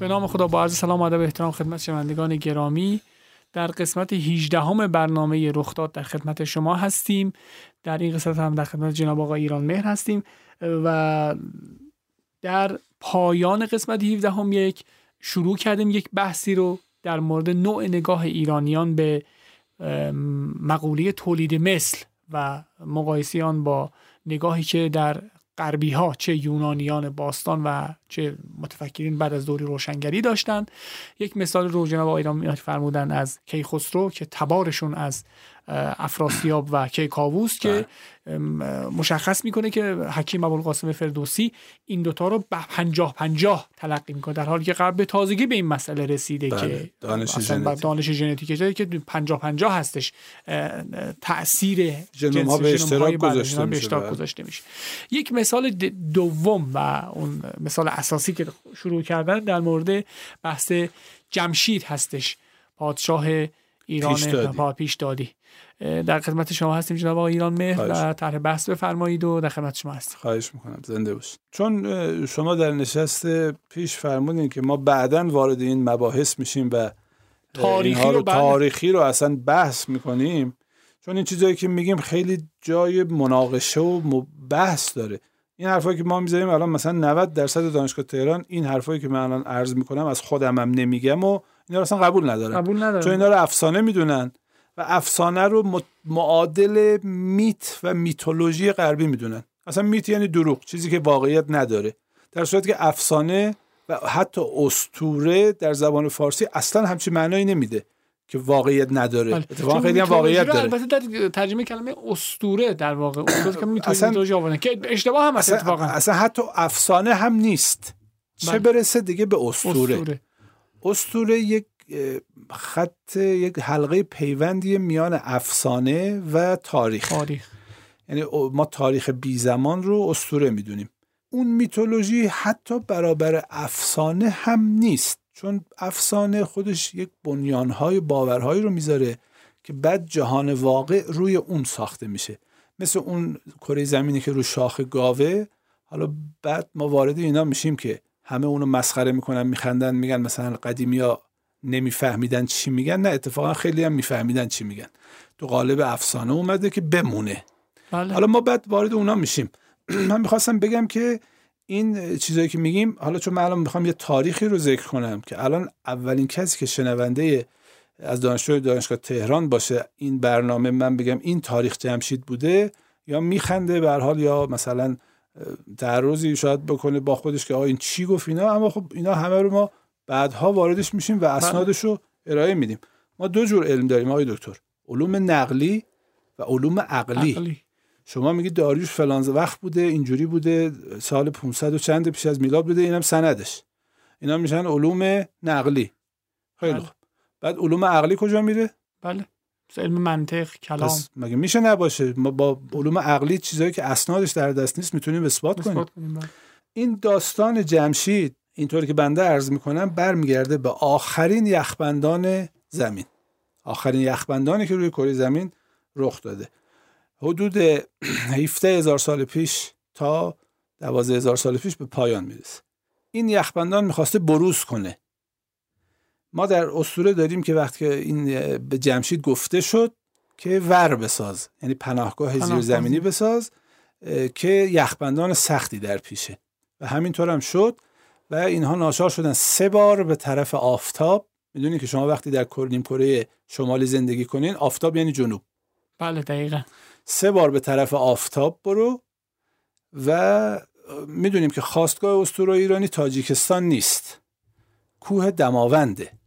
به نام خدا با عرض سلام و ادب احترام خدمت شنوندگان گرامی در قسمت 18 همه برنامه رخداد در خدمت شما هستیم. در این قسمت هم در خدمت جناب آقای ایران مهر هستیم و در پایان قسمت 17 هم یک شروع کردیم یک بحثی رو در مورد نوع نگاه ایرانیان به مقوله تولید مثل و مقایسه آن با نگاهی که در غربی ها چه یونانیان باستان و چه متفکرین بعد از دوری روشنگری داشتند یک مثال رو جناب ایران فرمودن از کیخسرو که تبارشون از افراسیاب و کیکاووس که مشخص می‌کنه که حکیم ابوالقاسم فردوسی این دوتا رو به پنجاه پنجاه تلقی می‌کنه در حالی که قبل به تازگی به این مسئله رسیده بله. که دانش ژنتیک. دانش ژنتیک که پنجاه پنجاه هستش تاثیر ژنوم ها به اشتراک گذاشته میشه گذاشته میشه. یک مثال دوم و اون مثال اساسی که شروع کردن در مورد بحث جمشید هستش پادشاه ایران پیشدادی اه، در خدمت شما هستیم جناب آقای ایران مهر. و طرح بحث بفرمایید و در خدمت شما هستیم. خواهش می‌کنم. زنده باشید. چون شما در نشست پیش فرمودین که ما بعدا وارد این مباحث میشیم و تاریخی رو بله. تاریخی رو اصلا بحث می‌کنیم. چون این چیزایی که میگیم خیلی جای مناقشه و بحث داره. این حرفایی که ما می‌ذاریم الان مثلا 90 درصد دانشگاه تهران این حرفایی که من الان عرض می‌کنم از خودم هم نمیگم و اینا رو اصلا قبول ندارم قبول چون ندارم اینا رو افسانه می‌دونن و افسانه رو معادل میت و میتولوژی غربی می‌دونن. اصلا میت یعنی دروغ چیزی که واقعیت نداره. در صورتی که افسانه و حتی اسطوره در زبان فارسی اصلا همچین معنایی نمیده که واقعیت نداره. بله. اتفاقا چون خیلی هم واقعیت داره. البته در ترجمه کلمه اسطوره در واقع که میتولوژی آوردن که اشتباه هم اصلا, اصلا حتی افسانه هم نیست. چه بله. برسه دیگه به اسطوره اسطوره یک خط یک حلقه پیوندی میان افسانه و تاریخ. تاریخ. یعنی ما تاریخ بی زمان رو اسطوره می‌دونیم. اون میتولوژی حتی برابر افسانه هم نیست چون افسانه خودش یک بنیانهای باورهایی رو می‌ذاره که بعد جهان واقع روی اون ساخته میشه. مثل اون کره زمینی که رو شاخ گاوه حالا بعد ما وارد اینا میشیم که همه اونو مسخره می‌کنن میخندن میگن مثلا قدیمی ها نمیفهمیدن چی میگن. نه اتفاقا خیلی هم میفهمیدن چی میگن. تو قالب افسانه اومده که بمونه. بله. حالا ما بعد وارد اونا میشیم. من می‌خواستم بگم که این چیزایی که میگیم حالا چون من الان می‌خوام یه تاریخی رو ذکر کنم که الان اولین کسی که شنونده از دانشجوی دانشگاه تهران باشه این برنامه من بگم این تاریخ جمشید بوده یا میخنده به حال یا مثلا تعرضی شاید بکنه با خودش که آقا این چی گفت اینا؟ اما خب اینا همه رو ما بعدها واردش میشیم و اسنادش رو ارائه میدیم. ما دو جور علم داریم آقای دکتر. علوم نقلی و علوم عقلی. عقلی. شما میگی داریوش فلان وقت بوده اینجوری بوده سال 500 و چند پیش از میلاد بوده اینم سندش. اینا میشن علوم نقلی. خیلی بله. خوب. بعد علوم عقلی کجا میره؟ بله. علم منطق کلام. مگه میشه نباشه؟ ما با علوم عقلی چیزایی که اسنادش در دست نیست می‌تونیم اثبات کنیم اثبات کنیم. بله. این داستان جمشید اینطوری که بنده عرض می‌کنم برمیگرده به آخرین یخبندان زمین. آخرین یخبندانی که روی کره زمین رخ داده. حدود 17 هزار سال پیش تا 12 هزار سال پیش به پایان می‌رسه. این یخبندان می‌خواسته بروز کنه. ما در اسطوره داریم که وقتی که این به جمشید گفته شد که ور بساز یعنی پناهگاه پناهگاه. زیرزمینی بساز که یخبندان سختی در پیشه. و همینطور هم شد و اینها ناچار شدن سه بار به طرف آفتاب. می‌دونید که شما وقتی در نیم کره شمالی زندگی کنین آفتاب یعنی جنوب. بله دقیقا. سه بار به طرف آفتاب برو و می‌دونیم که خواستگاه اسطوره ایرانی تاجیکستان نیست. کوه دماونده.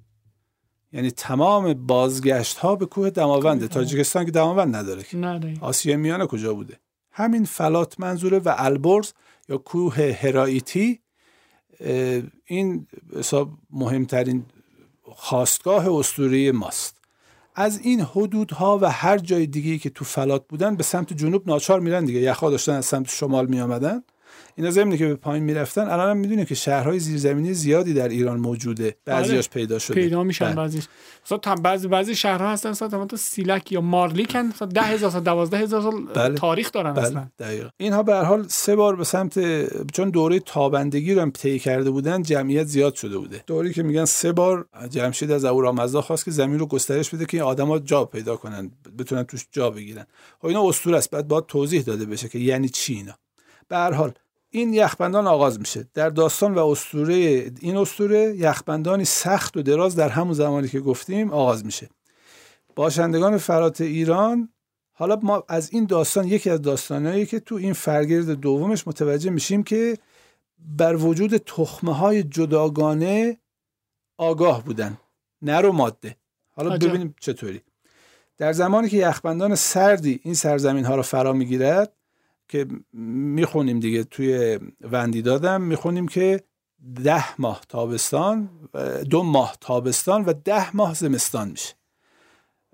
یعنی تمام بازگشت ها به کوه دماونده. تاجیکستان که دماوند نداره که. آسیا میانه کجا بوده؟ همین فلات منظوره و البرز یا کوه هرائیتی اه، این حساب مهمترین خواستگاه اسطوره ماست. از این حدودها و هر جای دیگه که تو فلات بودن به سمت جنوب ناچار میرن دیگه. یخها داشتن از سمت شمال می آمدن اینا زمینی که به پایین می‌رفتن الان هم می‌دونیم که شهرهای زیرزمینی زیادی در ایران موجوده. بعضیاش بله. پیدا شده. پیدا میشن بله. بعضیش مثلا بعضی بعضی شهرها هستن مثلا تو سیلک یا مارلیکن مثلا 10000 سال 12000 سال بله. تاریخ دارن بله. اصلا. دقیقا. اینها به هر حال سه بار به سمت چون دوره تابندگی رو هم طی کرده بودن جمعیت زیاد شده بوده. دوری که میگن سه بار جمشید از اهورامزدا خواست که زمین رو گسترش بده که این آدما جا پیدا کنن بتونن توش جا بگیرن. خب اینا اسطوره است. بعد باید توضیح داده بشه که یعنی چی اینا. به هر حال این یخبندان آغاز میشه. در داستان و اسطوره این اسطوره یخبندانی سخت و دراز در همون زمانی که گفتیم آغاز میشه. باشندگان فرات ایران حالا ما از این داستان یکی از داستانهایی که تو این فرگرد دومش متوجه میشیم که بر وجود تخمه های جداگانه آگاه بودن نر و ماده. حالا. ببینیم چطوری. در زمانی که یخبندان سردی این سرزمین ها را فرا می‌گیرد که می‌خونیم دیگه توی وندی دادم می‌خونیم که ده ماه تابستان دو ماه تابستان و ده ماه زمستان میشه.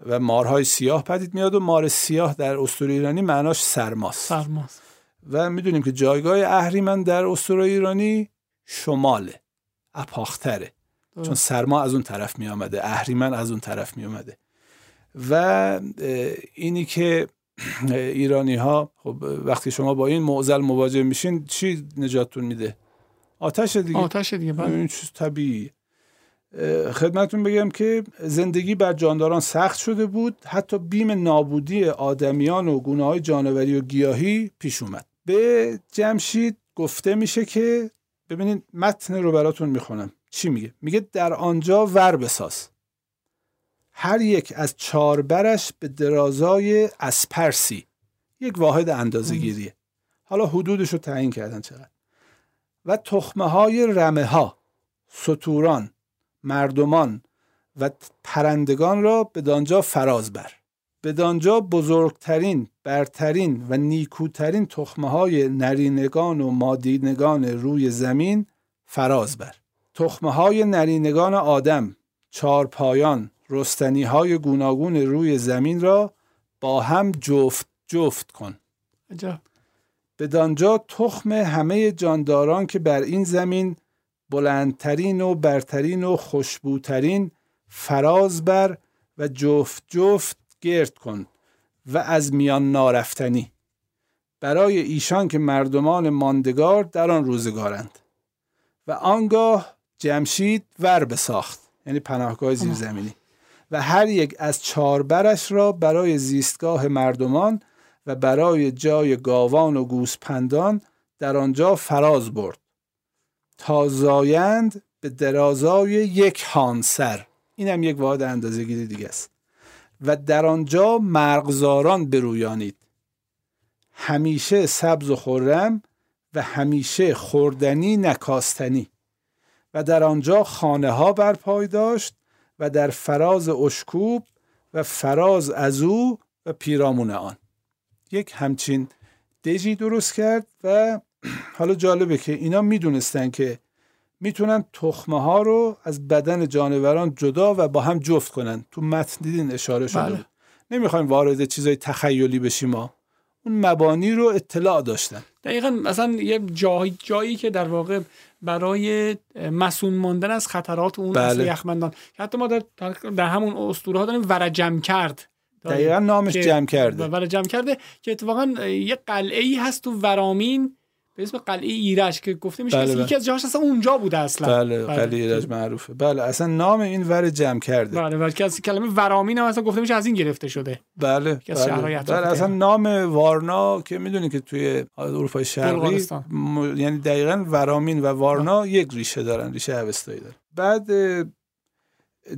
و مارهای سیاه پدید میاد و مار سیاه در اسطوره ایرانی معناش سرماست. سرماست. و می‌دونیم که جایگاه اهریمن در اسطوره ایرانی شماله اپاختره. چون سرما از اون طرف می آمده اهریمن از اون طرف می آمده و اینی که ایرانی ها خب وقتی شما با این معضل مواجه میشین چی نجاتتون میده؟ آتش دیگه. آتش دیگه بله. این چیز طبیعی خدمتون بگم که زندگی بر جانداران سخت شده بود. حتی بیم نابودی آدمیان و گونه های جانوری و گیاهی پیش اومد. به جمشید گفته میشه که ببینید متن رو براتون می‌خونم. چی میگه؟ میگه در آنجا ور بساز. هر یک از چهار برش به درازای اسپرسی. یک واحد اندازه‌گیریه. حالا حدودش رو تعیین کردن چقدر. و تخمه های رمه ها سطوران مردمان و پرندگان را به دانجا فراز بر. به دانجا بزرگترین برترین و نیکوترین تخمه های نرینگان و مادینگان روی زمین فراز بر. تخمه های نرینگان آدم چارپایان رستنی های گوناگون روی زمین را با هم جفت جفت کن. عجب. بدانجا تخم همه جانداران که بر این زمین بلندترین و برترین و خوشبوترین فراز بر و جفت جفت گرد کن و از میان نارفتنی. برای ایشان که مردمان ماندگار در آن روزگارند. و آنگاه جمشید ور بساخت. یعنی پناهگاه زیرزمینی و هر یک از چهار برش را برای زیستگاه مردمان و برای جای گاوان و گوسپندان در آنجا فراز برد. تا زایند به درازای یک هانسر این هم یک واحد اندازه گیری دیگه است. و در آنجا مرغزاران برویانید همیشه سبز و خرم و همیشه خوردنی نکاستنی. و در آنجا خانه ها برپای داشت و در فراز اشکوب و فراز از او و پیرامون آن. یک همچین دژی درست کرد و حالا جالبه که اینا می‌دونستن که می‌تونن تخمه ها رو از بدن جانوران جدا و با هم جفت کنن. تو متن دیدین اشاره شده؟ بله. نمی‌خوایم وارد چیزای تخیلی بشیم ما. اون مبانی رو اطلاع داشتن دقیقا مثلا یه جایی, جایی که در واقع برای مسون ماندن از خطرات اون بله. یخمندان که حتی ما در, در همون اسطوره ها داریم ورجم کرد. دقیقا نامش جمع کرده ورجم کرده که اتفاقا یه قلعه ای هست تو ورامین به اسم قلعه ایرج که گفته میشه بله، بله. یکی از جاهاش اصلا اونجا بوده اصلا. بله قلی ایرج معروفه. بله اصلا نام این ور جمع کرده. بله بله که از کلمه ورامین هم اصلا گفته میشه از این گرفته شده. بله از بله, اطراف بله اصلا. نام وارنا که می‌دونی که توی اروپای شرقی. م... یعنی دقیقا ورامین و وارنا یک ریشه دارن ریشه اوستایی دارن. بعد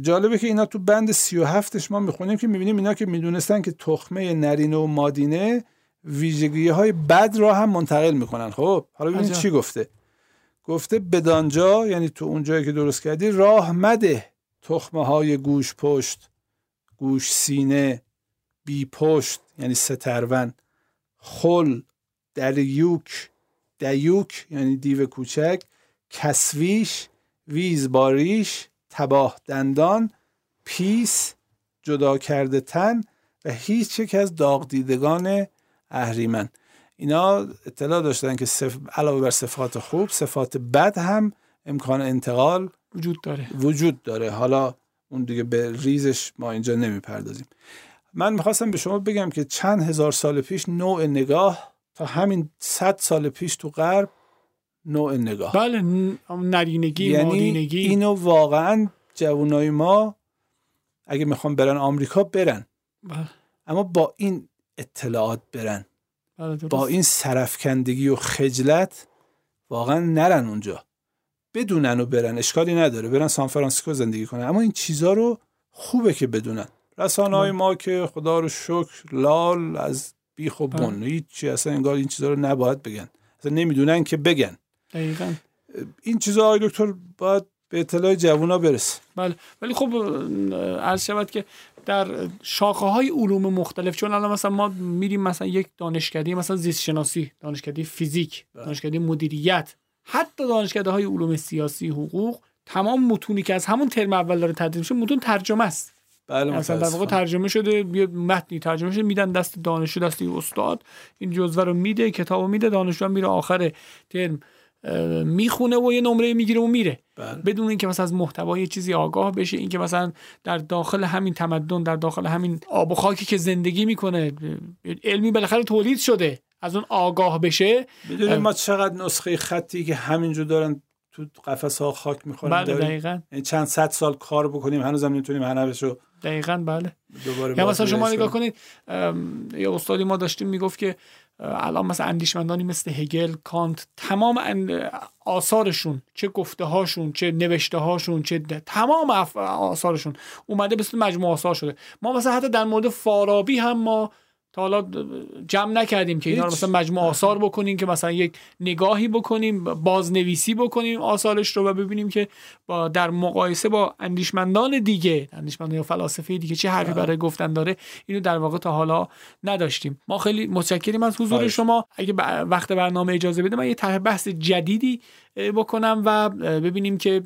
جالبه که اینا تو بند 37 ما می‌خونیم که می‌بینیم اینا که می‌دونستن که تخمه نرینه و مادینه ویژگی های بد را هم منتقل می‌کنن. خب حالا ببینید عجب. چی گفته. گفته بدانجا یعنی تو اون جایی که درست کردی راه مده. تخمه های گوش پشت گوش سینه بی پشت یعنی سترون خل دریوک دیوک یعنی دیو کوچک. کسویش ویز باریش تباه دندان پیس جدا کرده تن و هیچ یک از داغ دیدگان اهریمن. اینا اطلاع داشتن که صف... علاوه بر صفات خوب صفات بد هم امکان انتقال وجود داره. وجود داره. حالا اون دیگه به ریزش ما اینجا نمی‌پردازیم. من می‌خواستم به شما بگم که چند هزار سال پیش نوع نگاه تا همین صد سال پیش تو غرب نوع نگاه. بله نرینگی یعنی مادینگی اینو واقعا جوانای ما اگه می‌خوام برن آمریکا برن. بله. اما با این اطلاعات برن. بله. با این سرفکندگی و خجلت واقعا نرن اونجا. بدونن و برن. اشکالی نداره. برن سان فرانسیسکو زندگی کنن. اما این چیزا رو خوبه که بدونن. رسانه های ما که خدا رو شکر لال از بیخ و بن. هیچی اصلا انگار این چیزا رو نباید بگن. اصلا نمی‌دونن که بگن. دقیقا. این چیزا آقای دکتر باید به اطلاع جوونا برسه. بله. ولی خب عرض شود که در شاخه های علوم مختلف چون الان مثلا ما میریم مثلا یک دانشکده مثلا زیست شناسی دانشکده فیزیک دانشکده مدیریت حتی دانشکده های علوم سیاسی حقوق تمام متونی که از همون ترم اول داره تدریس میشه متون ترجمه است. بله مثلا در واقع. ترجمه شده یه متنی ترجمه شده میدن دست دانشجو دست استاد این جزوه رو میده کتابو میده دانشجو میره آخر ترم. می‌خونه و یه نمره می‌گیره و میره. بله. بدون اینکه مثلا از محتوای چیزی آگاه بشه اینکه مثلا در داخل همین تمدن در داخل همین آب و خاکی که زندگی می‌کنه علمی بالاخره تولید شده. از اون آگاه بشه می‌دونید ما چقدر نسخه خطی که همینجور دارن تو قفس ها خاک می‌خورن بله دقیقا. یعنی چند صد سال کار بکنیم هنوز هم نمی‌تونیم هنوز رو دقیقا بله. دوباره یا مثلا شما نگاه. کنید یه استادی ما داشتیم می‌گفت که الان مثلا اندیشمندانی مثل هگل کانت تمام آثارشون چه گفته هاشون چه نوشته هاشون چه د- تمام آثارشون اومده به صورت مجموعه آثار شده. ما مثلا حتی در مورد فارابی هم ما تا حالا جمع نکردیم که اینا رو. مثلا مجموعه آثار بکنیم که مثلا یک نگاهی بکنیم بازنویسی بکنیم آثارش رو و ببینیم که با در مقایسه با اندیشمندان دیگه اندیشمندان یا فلاسفه دیگه چه حرفی برای گفتن داره اینو در واقع تا حالا نداشتیم ما خیلی متشکریم از حضور خواهش. شما اگه وقت برنامه اجازه بده من یه طرح بحث جدیدی بکنم و ببینیم که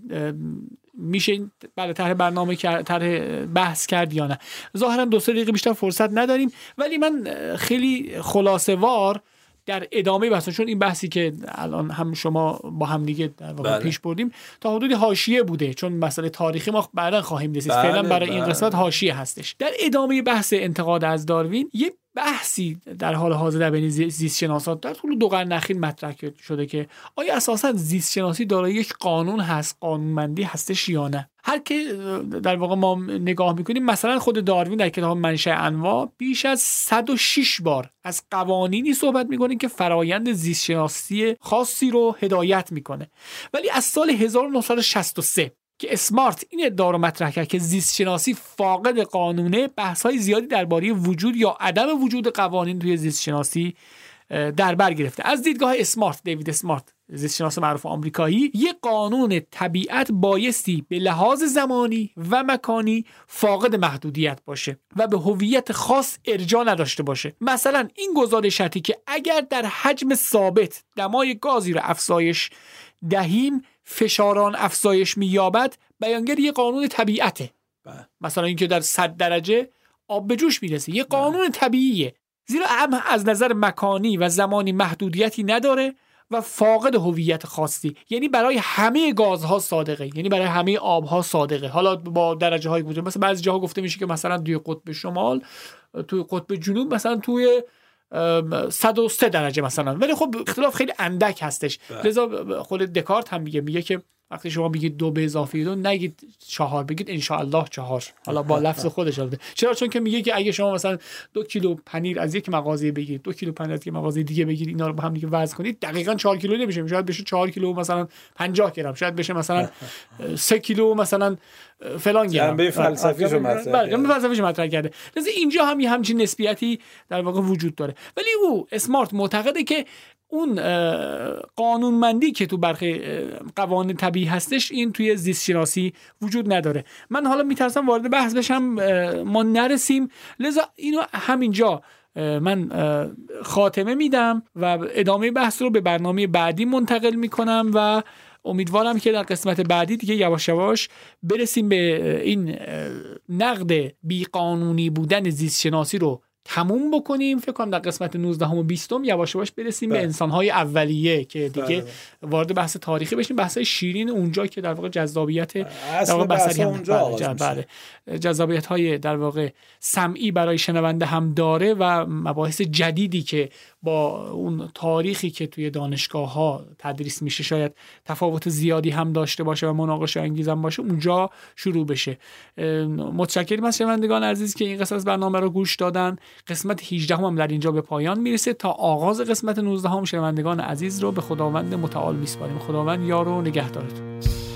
میشه این بله طرح برنامه طرح بحث کرد یا نه ظاهرا دو سه دقیقه بیشتر فرصت نداریم ولی من خیلی خلاصه وار در ادامه بحث چون این بحثی که الان هم شما با هم دیگه در واقع بله. پیش بردیم تا حدودی حاشیه بوده چون مسئله تاریخی ما بعدا خواهیم رسید بله، فعلا برای این بله. قسمت حاشیه هستش در ادامه بحث انتقاد از داروین یه بحثی در حال حاضر در بین زی- زیست شناسان در طول دو قرن اخیر مطرح شده که آیا اساسا زیست شناسی دارای یک قانون هست؟ قانونمندی هستش یا نه؟ هر که در واقع ما نگاه می‌کنیم مثلا خود داروین در کتاب منشأ انواع بیش از 106 بار از قوانینی صحبت می‌کنه که فرایند زیست شناسی خاصی رو هدایت می‌کنه. ولی از سال 1963 که اسمارت این ادعا رو مطرح کرد که زیست شناسی فاقد قانونه بحث های زیادی درباره وجود یا عدم وجود قوانین توی زیست شناسی در بر گرفته. از دیدگاه اسمارت دیوید اسمارت زیست شناس معروف آمریکایی یک قانون طبیعت بایستی به لحاظ زمانی و مکانی فاقد محدودیت باشه و به هویت خاص ارجاع نداشته باشه. مثلا این گزارش شرطی که اگر در حجم ثابت دمای گازی را افزایش دهیم فشاران افزایش مییابد بیانگر یه قانون طبیعته. بله. مثلا اینکه در 100 درجه آب به جوش می‌رسه. یه قانون طبیعیه. زیرا هم از نظر مکانی و زمانی محدودیتی نداره و فاقد هویت خاصی. یعنی برای همه گازها صادقه. یعنی برای همه آبها صادقه. حالا با درجه های بوده مثلا بعضی جاها گفته میشه که مثلا توی قطب شمال توی قطب جنوب مثلا توی ام، 103 درجه مثلا. ولی خب اختلاف خیلی اندک هستش. لذا خود دکارت هم میگه میگه که وقتی شما بگید دو به اضافه دو نگید چهار بگید انشاءالله چهار. حالا با لفظ خودش البته. چرا؟ چون که میگه که اگه شما مثلا دو کیلو پنیر از یک مغازه بگیرید دو کیلو پنیر از یک مغازه دیگه بگیرید اینا رو با هم دیگه وزن کنید دقیقا 4 کیلو نمیشه. شاید بشه 4 کیلو مثلا 50 گرم شاید بشه مثلا 3 کیلو مثلا فلان گرم. جنبه فلسفیشو مطرح بله، جنبه. فلسفیش مطرح کرده. لذا اینجا هم یه همچین نسبیتی در واقع وجود داره. ولی او اسمارت معتقده که اون قانونمندی که تو برخی قوانین طبیعی هستش این توی زیست شناسی وجود نداره. من حالا میترسم وارد بحث بشم ما نرسیم. لذا اینو همینجا من خاتمه میدم و ادامه بحث رو به برنامه بعدی منتقل می‌کنم و امیدوارم که در قسمت بعدی دیگه یواش یواش برسیم به این نقد بیقانونی بودن زیست شناسی رو تموم بکنیم فکر کنم در قسمت 19 و 20 یواش یواش برسیم به بله. انسانهای اولیه که دیگه بله. وارد بحث تاریخی بشیم بحث شیرین اونجا که در واقع جذابیت در واقع بحث اونجا بله, بله. جذابیت های در واقع سمعی برای شنونده هم داره و مباحث جدیدی که با اون تاریخی که توی دانشگاه ها تدریس میشه شاید تفاوت زیادی هم داشته باشه و مناقشه انگیزم باشه اونجا شروع بشه. متشکرم از شنوندگان عزیز که این قسمت برنامه رو گوش دادن. قسمت 18 هم, هم در اینجا به پایان می‌رسه تا آغاز قسمت 19 هم شنوندگان عزیز رو به خداوند متعال میسپاریم. خداوند یار و نگهدارتون.